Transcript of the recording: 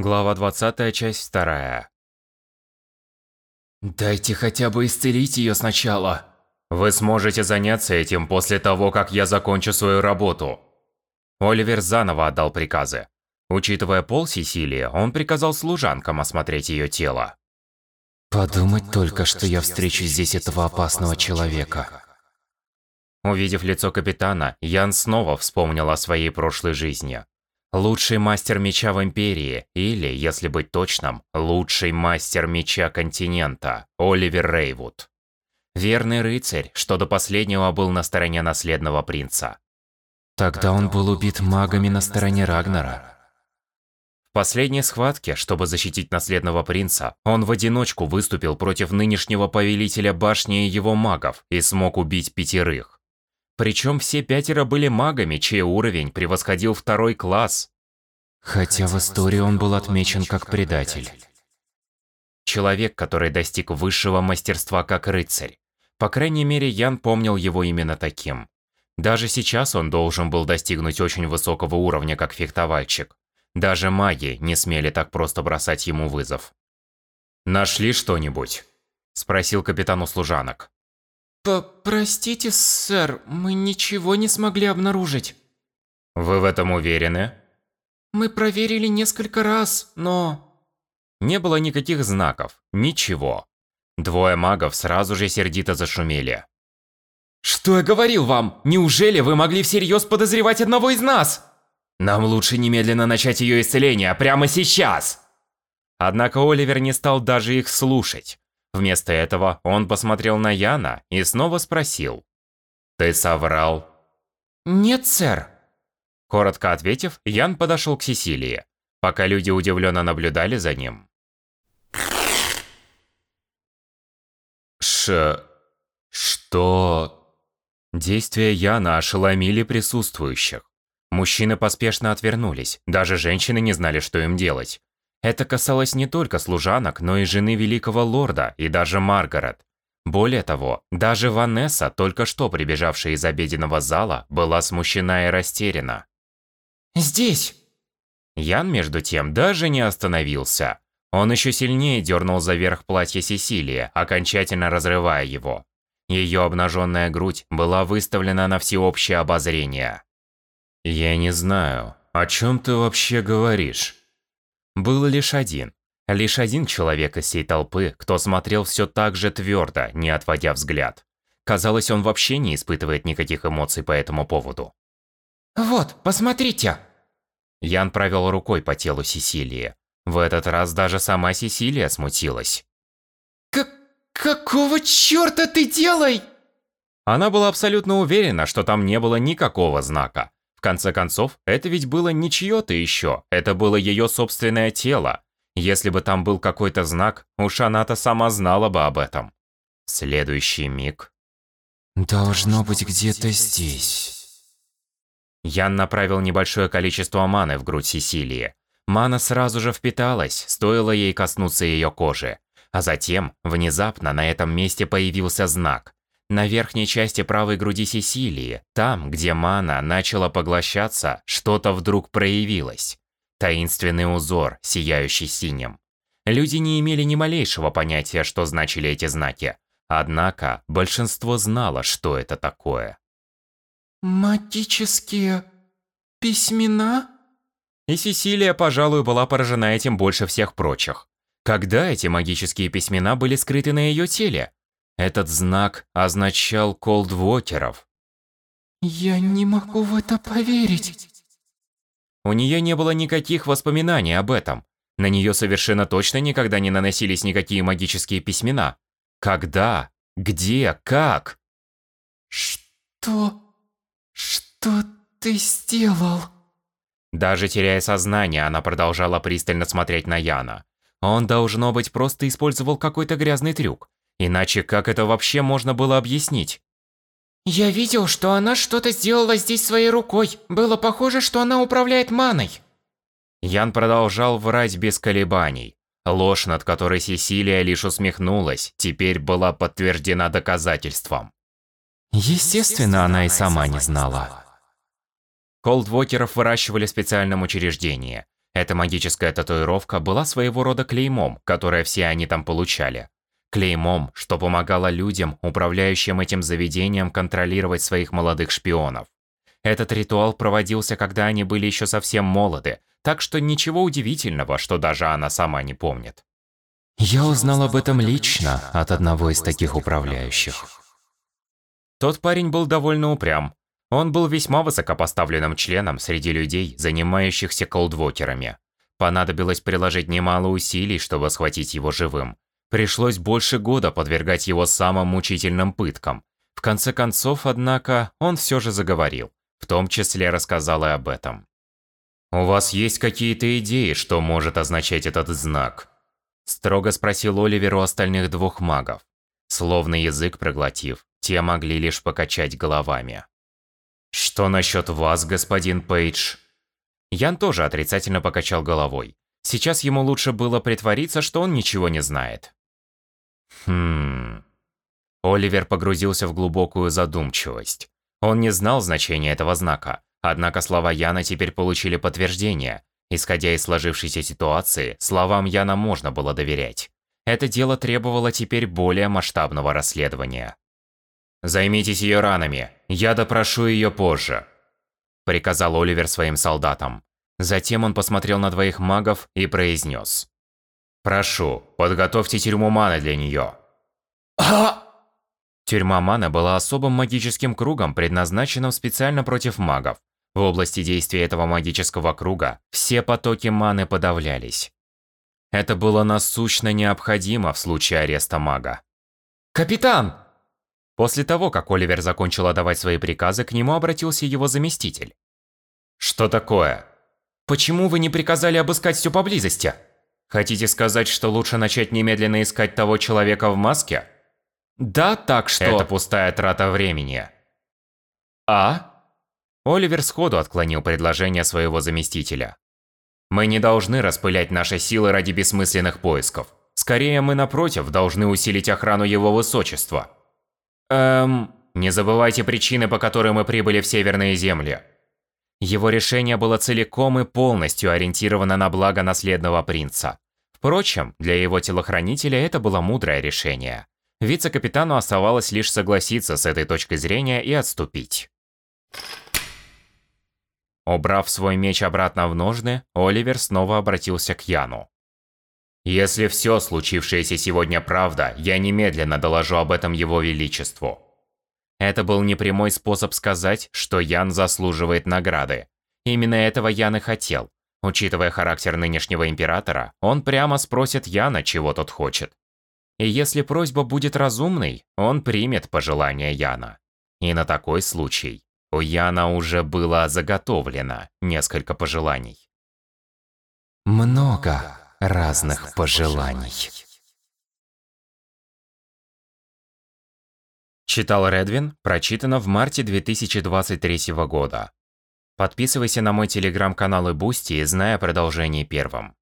Глава 20, часть 2. Дайте хотя бы исцелить ее сначала. Вы сможете заняться этим после того, как я закончу свою работу. Оливер заново отдал приказы. Учитывая пол Сесилии, он приказал служанкам осмотреть ее тело. Подумать только, что я встречу здесь этого опасного человека. Увидев лицо капитана, Ян снова вспомнил о своей прошлой жизни. Лучший мастер меча в Империи, или, если быть точным, лучший мастер меча континента, Оливер Рейвуд. Верный рыцарь, что до последнего был на стороне наследного принца. Тогда он был убит магами на стороне Рагнара. В последней схватке, чтобы защитить наследного принца, он в одиночку выступил против нынешнего повелителя башни и его магов и смог убить пятерых. Причем все пятеро были магами, чей уровень превосходил второй класс. Хотя в истории он был отмечен как предатель. Человек, который достиг высшего мастерства как рыцарь. По крайней мере, Ян помнил его именно таким. Даже сейчас он должен был достигнуть очень высокого уровня как фехтовальщик. Даже маги не смели так просто бросать ему вызов. «Нашли что-нибудь?» – спросил капитан у служанок. П «Простите, сэр, мы ничего не смогли обнаружить». «Вы в этом уверены?» «Мы проверили несколько раз, но...» Не было никаких знаков, ничего. Двое магов сразу же сердито зашумели. «Что я говорил вам? Неужели вы могли всерьез подозревать одного из нас?» «Нам лучше немедленно начать ее исцеление, прямо сейчас!» Однако Оливер не стал даже их слушать. Вместо этого он посмотрел на Яна и снова спросил. «Ты соврал?» «Нет, сэр». Коротко ответив, Ян подошел к Сесилии, пока люди удивленно наблюдали за ним. Ш... что... Действия Яна ошеломили присутствующих. Мужчины поспешно отвернулись, даже женщины не знали, что им делать. Это касалось не только служанок, но и жены великого лорда и даже Маргарет. Более того, даже Ванесса, только что прибежавшая из обеденного зала, была смущена и растеряна. «Здесь!» Ян, между тем, даже не остановился. Он еще сильнее дернул за верх платья Сесилии, окончательно разрывая его. Ее обнаженная грудь была выставлена на всеобщее обозрение. «Я не знаю, о чем ты вообще говоришь?» Был лишь один. Лишь один человек из всей толпы, кто смотрел все так же твердо, не отводя взгляд. Казалось, он вообще не испытывает никаких эмоций по этому поводу. «Вот, посмотрите!» Ян провел рукой по телу Сесилии. В этот раз даже сама Сесилия смутилась. «Как... какого черта ты делай?» Она была абсолютно уверена, что там не было никакого знака. В конце концов, это ведь было не чье-то еще, это было ее собственное тело. Если бы там был какой-то знак, уж она-то сама знала бы об этом. Следующий миг. Должно быть где-то здесь. Ян направил небольшое количество маны в грудь Сесилии. Мана сразу же впиталась, стоило ей коснуться ее кожи. А затем, внезапно, на этом месте появился знак. На верхней части правой груди Сесилии, там, где мана начала поглощаться, что-то вдруг проявилось. Таинственный узор, сияющий синим. Люди не имели ни малейшего понятия, что значили эти знаки. Однако, большинство знало, что это такое. «Магические... письмена?» И Сесилия, пожалуй, была поражена этим больше всех прочих. Когда эти магические письмена были скрыты на ее теле? Этот знак означал колдвокеров. «Я не могу в это поверить». У нее не было никаких воспоминаний об этом. На нее совершенно точно никогда не наносились никакие магические письмена. Когда? Где? Как? Что? Что ты сделал? Даже теряя сознание, она продолжала пристально смотреть на Яна. Он, должно быть, просто использовал какой-то грязный трюк. Иначе как это вообще можно было объяснить? Я видел, что она что-то сделала здесь своей рукой. Было похоже, что она управляет маной. Ян продолжал врать без колебаний. Ложь, над которой Сесилия лишь усмехнулась, теперь была подтверждена доказательством. Естественно, она и сама не знала. Колдвокеров выращивали в специальном учреждении. Эта магическая татуировка была своего рода клеймом, которое все они там получали. Клеймом, что помогало людям, управляющим этим заведением, контролировать своих молодых шпионов. Этот ритуал проводился, когда они были еще совсем молоды, так что ничего удивительного, что даже она сама не помнит. Я узнал об этом лично от одного из таких управляющих. Тот парень был довольно упрям. Он был весьма высокопоставленным членом среди людей, занимающихся колдвокерами. Понадобилось приложить немало усилий, чтобы схватить его живым. Пришлось больше года подвергать его самым мучительным пыткам. В конце концов, однако, он все же заговорил. В том числе рассказал и об этом. «У вас есть какие-то идеи, что может означать этот знак?» Строго спросил Оливер у остальных двух магов. Словно язык проглотив, те могли лишь покачать головами. «Что насчет вас, господин Пейдж?» Ян тоже отрицательно покачал головой. Сейчас ему лучше было притвориться, что он ничего не знает. Хм... Оливер погрузился в глубокую задумчивость. Он не знал значения этого знака, однако слова Яна теперь получили подтверждение. Исходя из сложившейся ситуации, словам Яна можно было доверять. Это дело требовало теперь более масштабного расследования. «Займитесь ее ранами, я допрошу ее позже», – приказал Оливер своим солдатам. Затем он посмотрел на двоих магов и произнес. «Прошу, подготовьте тюрьму маны для нее». А! Тюрьма мана была особым магическим кругом, предназначенным специально против магов. В области действия этого магического круга все потоки маны подавлялись. Это было насущно необходимо в случае ареста мага. «Капитан!» После того, как Оливер закончил отдавать свои приказы, к нему обратился его заместитель. «Что такое?» «Почему вы не приказали обыскать все поблизости?» «Хотите сказать, что лучше начать немедленно искать того человека в маске?» Да, так что... Это пустая трата времени. А? Оливер сходу отклонил предложение своего заместителя. Мы не должны распылять наши силы ради бессмысленных поисков. Скорее, мы, напротив, должны усилить охрану его высочества. Эм... Не забывайте причины, по которой мы прибыли в Северные земли. Его решение было целиком и полностью ориентировано на благо наследного принца. Впрочем, для его телохранителя это было мудрое решение. Вице-капитану оставалось лишь согласиться с этой точкой зрения и отступить. Убрав свой меч обратно в ножны, Оливер снова обратился к Яну. «Если все случившееся сегодня правда, я немедленно доложу об этом его величеству». Это был непрямой способ сказать, что Ян заслуживает награды. Именно этого Ян и хотел. Учитывая характер нынешнего императора, он прямо спросит Яна, чего тот хочет. И если просьба будет разумной, он примет пожелание Яна. И на такой случай у Яна уже было заготовлено несколько пожеланий. Много разных пожеланий. Читал Редвин, прочитано в марте 2023 года. Подписывайся на мой телеграм-канал и Бусти, узнай продолжение первым.